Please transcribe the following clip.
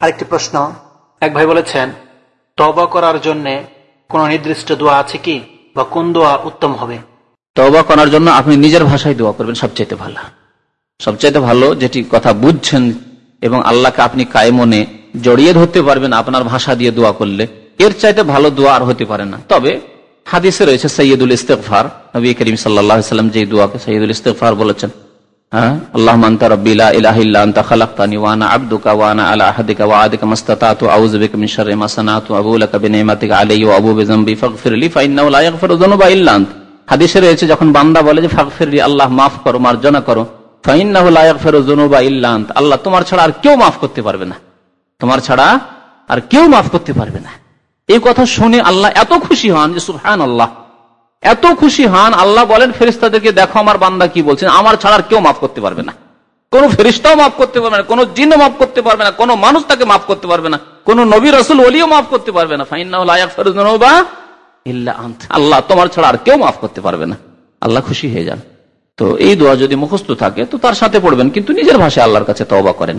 আরেকটি প্রশ্ন। এক ভাই বলেছেন তবা করার জন্য কোন নির্দিষ্ট দোয়া আছে কি? বা কোন দোয়া উত্তম হবে? তবা করার জন্য আপনি নিজের ভাষায় দোয়া করবেন সবচাইতে ভালো। সবচাইতে ভালো যেটি কথা বুঝছেন এবং আল্লাহকে আপনি কায়মনে জড়িয়ে ধরতে পারবেন আপনার ভাষা দিয়ে দোয়া করলে এর চাইতে ভালো দোয়া আর হতে পারে না। তবে হাদিসে রয়েছে সৈয়দুল ইস্তেকফার নবী করিম সাল্লাম যে দোয়াকে সৈয়দুল ইস্তেকফার বলেছেন আল্লাহ মান্তা রব্বিলা যখন বান্দা বলে আল্লাহ করো করো। আল্লাহ তোমার ছাড়া আর কেউ মাফ করতে পারবে না। তোমার ছাড়া আর কেউ মাফ করতে পারবে না। এই কথা শুনে আল্লাহ এত খুশি হন যে সুহান আল্লাহ এত খুশি হন, আল্লাহ বলেন ফেরিস্তাদেরকে দেখো আমার বান্দা কি বলছেন, আমার ছাড়া কেউ মাফ করতে পারবে না। কোন ফেরিস্তাও মাফ করতে পারবে না, কোন জিনও মাফ করতে পারবে না, কোন মানুষ তাকে মাফ করতে পারবে না, কোন নবী রসুল ওলিও মাফ করতে পারবে না। আল্লাহ তোমার ছাড়া আর কেউ মাফ করতে পারবে না। আল্লাহ খুশি হয়ে যান। তো এই দোয়া যদি মুখস্থ থাকে, তো তার সাথে পড়বেন, কিন্তু নিজের ভাষায় আল্লাহর কাছে তওবা করেন।